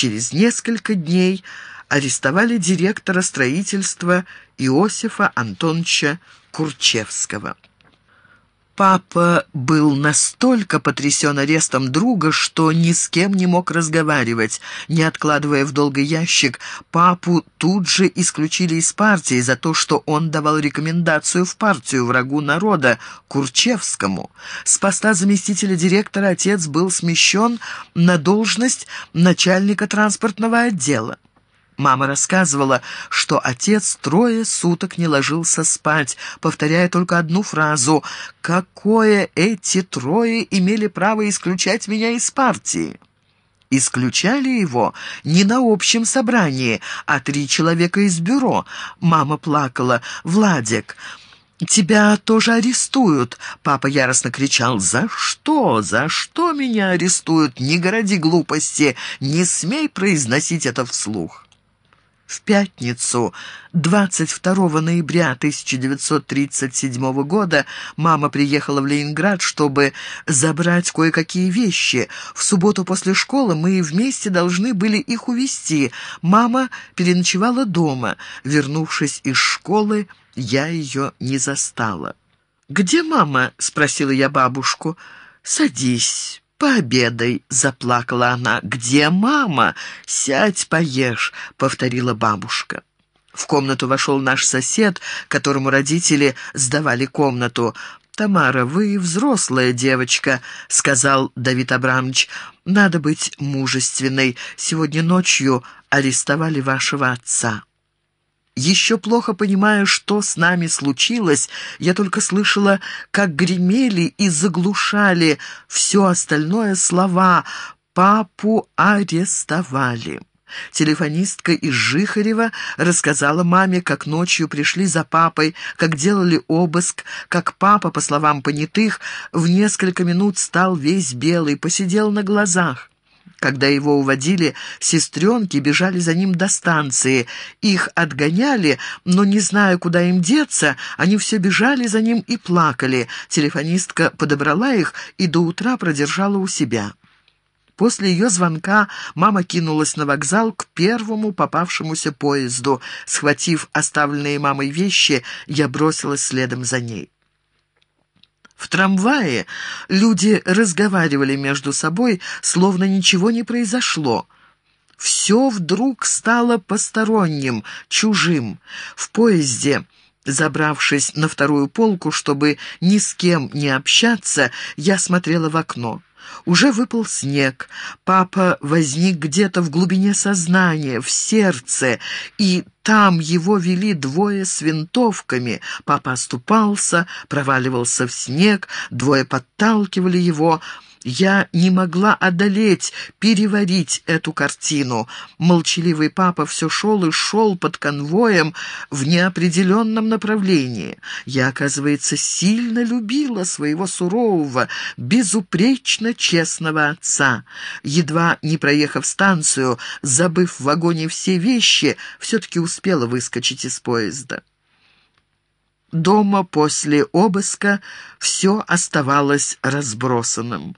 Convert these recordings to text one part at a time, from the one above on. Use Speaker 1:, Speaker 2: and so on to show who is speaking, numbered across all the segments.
Speaker 1: Через несколько дней арестовали директора строительства Иосифа Антоновича Курчевского. Папа был настолько потрясен арестом друга, что ни с кем не мог разговаривать. Не откладывая в долгий ящик, папу тут же исключили из партии за то, что он давал рекомендацию в партию врагу народа, Курчевскому. С поста заместителя директора отец был смещен на должность начальника транспортного отдела. Мама рассказывала, что отец трое суток не ложился спать, повторяя только одну фразу «Какое эти трое имели право исключать меня из партии?» Исключали его не на общем собрании, а три человека из бюро. Мама плакала. «Владик, «Тебя тоже арестуют!» Папа яростно кричал. «За что? За что меня арестуют? Не городи глупости! Не смей произносить это вслух!» В пятницу, 22 ноября 1937 года, мама приехала в Ленинград, чтобы забрать кое-какие вещи. В субботу после школы мы вместе должны были их увезти. Мама переночевала дома. Вернувшись из школы, я ее не застала. «Где мама?» — спросила я бабушку. «Садись, «Пообедай», — заплакала она. «Где мама? Сядь, поешь», — повторила бабушка. В комнату вошел наш сосед, которому родители сдавали комнату. «Тамара, вы взрослая девочка», — сказал Давид Абрамович. «Надо быть мужественной. Сегодня ночью арестовали вашего отца». Еще плохо понимая, что с нами случилось, я только слышала, как гремели и заглушали все остальное слова «папу арестовали». Телефонистка из Жихарева рассказала маме, как ночью пришли за папой, как делали обыск, как папа, по словам понятых, в несколько минут стал весь белый, посидел на глазах. Когда его уводили, сестренки бежали за ним до станции. Их отгоняли, но, не зная, куда им деться, они все бежали за ним и плакали. Телефонистка подобрала их и до утра продержала у себя. После ее звонка мама кинулась на вокзал к первому попавшемуся поезду. Схватив оставленные мамой вещи, я бросилась следом за ней. В трамвае люди разговаривали между собой, словно ничего не произошло. Все вдруг стало посторонним, чужим. В поезде... Забравшись на вторую полку, чтобы ни с кем не общаться, я смотрела в окно. Уже выпал снег. Папа возник где-то в глубине сознания, в сердце, и там его вели двое с винтовками. Папа оступался, проваливался в снег, двое подталкивали его — я не могла одолеть, переварить эту картину. Молчаливый папа все шел и шел под конвоем в неопределенном направлении. Я, оказывается, сильно любила своего сурового, безупречно честного отца. Едва не проехав станцию, забыв в вагоне все вещи, все-таки успела выскочить из поезда. Дома после обыска все оставалось разбросанным.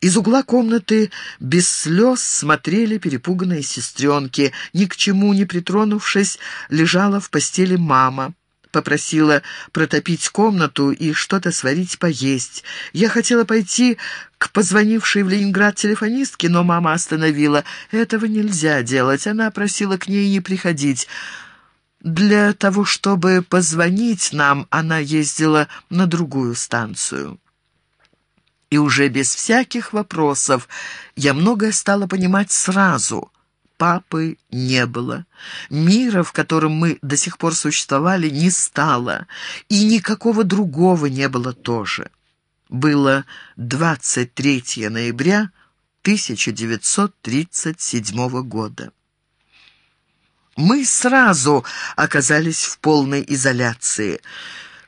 Speaker 1: Из угла комнаты без слез смотрели перепуганные сестренки. Ни к чему не притронувшись, лежала в постели мама. Попросила протопить комнату и что-то сварить поесть. Я хотела пойти к позвонившей в Ленинград телефонистке, но мама остановила. Этого нельзя делать. Она просила к ней не приходить. Для того, чтобы позвонить нам, она ездила на другую станцию. И уже без всяких вопросов я многое стала понимать сразу. Папы не было. Мира, в котором мы до сих пор существовали, не стало. И никакого другого не было тоже. Было 23 ноября 1937 года мы сразу оказались в полной изоляции.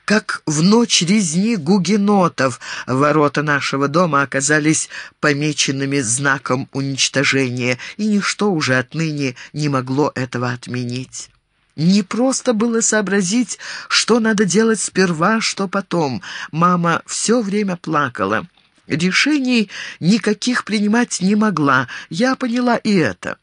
Speaker 1: Как в ночь резни гугенотов ворота нашего дома оказались помеченными знаком уничтожения, и ничто уже отныне не могло этого отменить. Не просто было сообразить, что надо делать сперва, что потом. Мама все время плакала. Решений никаких принимать не могла, я поняла и это.